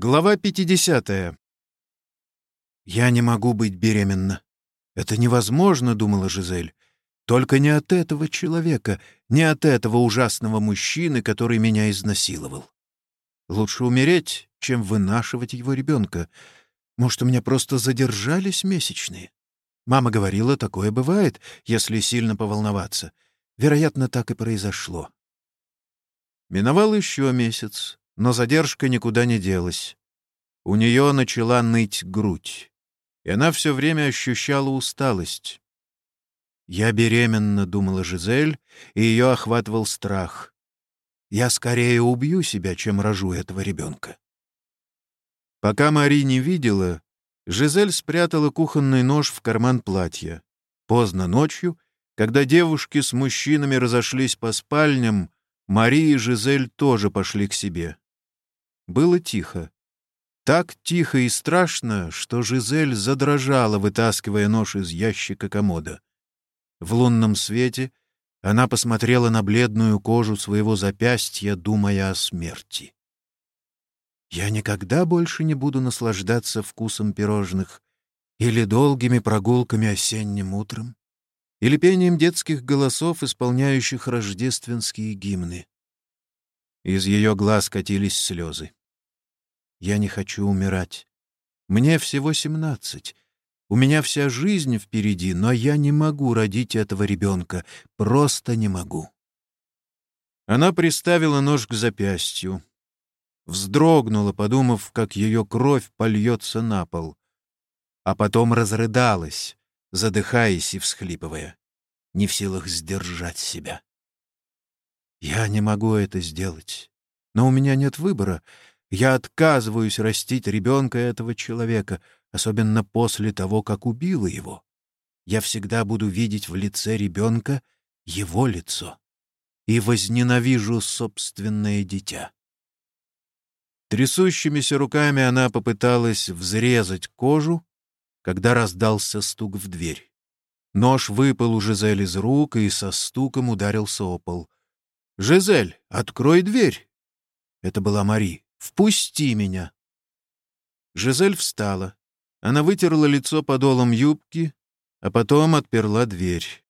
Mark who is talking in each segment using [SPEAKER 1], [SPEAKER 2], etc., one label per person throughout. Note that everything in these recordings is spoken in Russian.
[SPEAKER 1] Глава 50. «Я не могу быть беременна. Это невозможно», — думала Жизель. «Только не от этого человека, не от этого ужасного мужчины, который меня изнасиловал. Лучше умереть, чем вынашивать его ребенка. Может, у меня просто задержались месячные? Мама говорила, такое бывает, если сильно поволноваться. Вероятно, так и произошло». Миновал еще месяц но задержка никуда не делась. У нее начала ныть грудь, и она все время ощущала усталость. «Я беременна», — думала Жизель, и ее охватывал страх. «Я скорее убью себя, чем рожу этого ребенка». Пока Мари не видела, Жизель спрятала кухонный нож в карман платья. Поздно ночью, когда девушки с мужчинами разошлись по спальням, Мари и Жизель тоже пошли к себе. Было тихо. Так тихо и страшно, что Жизель задрожала, вытаскивая нож из ящика комода. В лунном свете она посмотрела на бледную кожу своего запястья, думая о смерти. «Я никогда больше не буду наслаждаться вкусом пирожных или долгими прогулками осенним утром, или пением детских голосов, исполняющих рождественские гимны». Из ее глаз катились слезы. Я не хочу умирать. Мне всего семнадцать. У меня вся жизнь впереди, но я не могу родить этого ребенка. Просто не могу. Она приставила нож к запястью. Вздрогнула, подумав, как ее кровь польется на пол. А потом разрыдалась, задыхаясь и всхлипывая, не в силах сдержать себя. Я не могу это сделать. Но у меня нет выбора. Я отказываюсь растить ребенка этого человека, особенно после того, как убила его. Я всегда буду видеть в лице ребенка его лицо и возненавижу собственное дитя. Трясущимися руками она попыталась взрезать кожу, когда раздался стук в дверь. Нож выпал у Жизель из рук и со стуком ударился о пол. «Жизель, открой дверь!» Это была Мари. Впусти меня!» Жизель встала. Она вытерла лицо подолом юбки, а потом отперла дверь.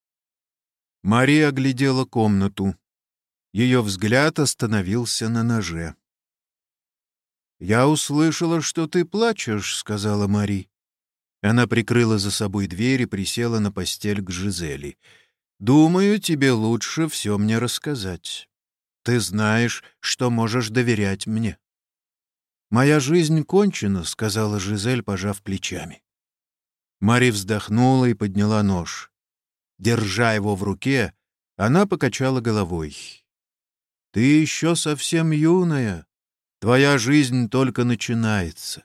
[SPEAKER 1] Мария оглядела комнату. Ее взгляд остановился на ноже. «Я услышала, что ты плачешь», — сказала Мари. Она прикрыла за собой дверь и присела на постель к Жизели. «Думаю, тебе лучше все мне рассказать. Ты знаешь, что можешь доверять мне». «Моя жизнь кончена», — сказала Жизель, пожав плечами. Мари вздохнула и подняла нож. Держа его в руке, она покачала головой. «Ты еще совсем юная. Твоя жизнь только начинается.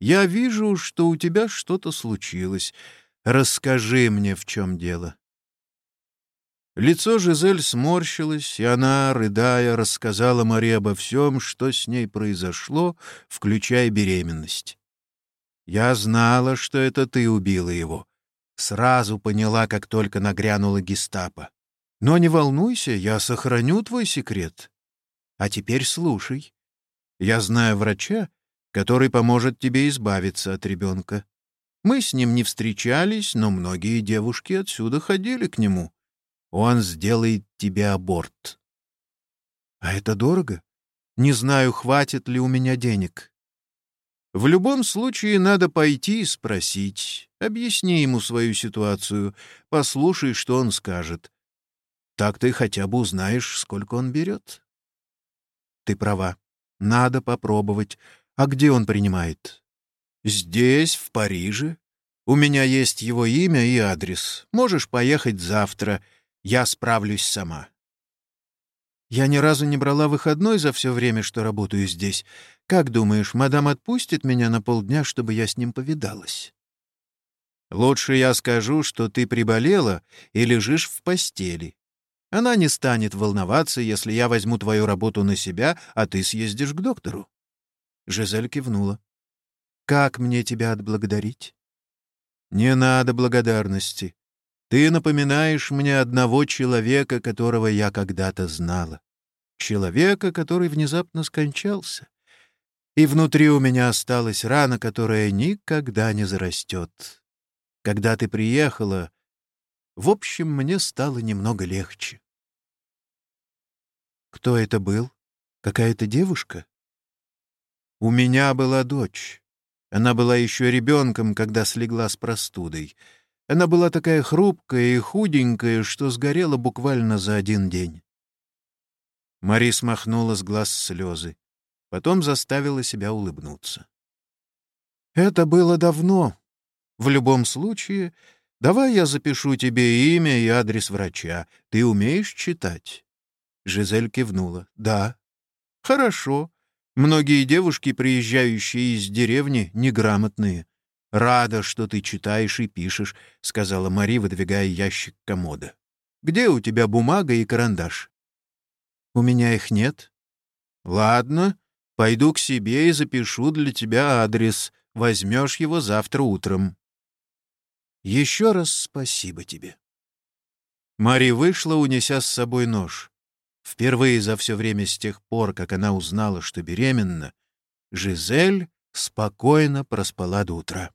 [SPEAKER 1] Я вижу, что у тебя что-то случилось. Расскажи мне, в чем дело». Лицо Жизель сморщилось, и она, рыдая, рассказала Мари обо всем, что с ней произошло, включая беременность. «Я знала, что это ты убила его. Сразу поняла, как только нагрянула гестапо. Но не волнуйся, я сохраню твой секрет. А теперь слушай. Я знаю врача, который поможет тебе избавиться от ребенка. Мы с ним не встречались, но многие девушки отсюда ходили к нему». Он сделает тебе аборт. А это дорого? Не знаю, хватит ли у меня денег. В любом случае надо пойти и спросить. Объясни ему свою ситуацию, послушай, что он скажет. Так ты хотя бы узнаешь, сколько он берет. Ты права. Надо попробовать. А где он принимает? Здесь, в Париже. У меня есть его имя и адрес. Можешь поехать завтра — я справлюсь сама. Я ни разу не брала выходной за все время, что работаю здесь. Как думаешь, мадам отпустит меня на полдня, чтобы я с ним повидалась? Лучше я скажу, что ты приболела и лежишь в постели. Она не станет волноваться, если я возьму твою работу на себя, а ты съездишь к доктору. Жизель кивнула. «Как мне тебя отблагодарить?» «Не надо благодарности. Ты напоминаешь мне одного человека, которого я когда-то знала. Человека, который внезапно скончался. И внутри у меня осталась рана, которая никогда не зарастет. Когда ты приехала, в общем, мне стало немного легче. Кто это был? Какая-то девушка? У меня была дочь. Она была еще ребенком, когда слегла с простудой. Она была такая хрупкая и худенькая, что сгорела буквально за один день. Мари смахнула с глаз слезы. Потом заставила себя улыбнуться. «Это было давно. В любом случае, давай я запишу тебе имя и адрес врача. Ты умеешь читать?» Жизель кивнула. «Да». «Хорошо. Многие девушки, приезжающие из деревни, неграмотные. Рада, что ты читаешь и пишешь», — сказала Мари, выдвигая ящик комода. «Где у тебя бумага и карандаш?» «У меня их нет». «Ладно, пойду к себе и запишу для тебя адрес. Возьмешь его завтра утром». «Еще раз спасибо тебе». Мари вышла, унеся с собой нож. Впервые за все время с тех пор, как она узнала, что беременна, Жизель спокойно проспала до утра.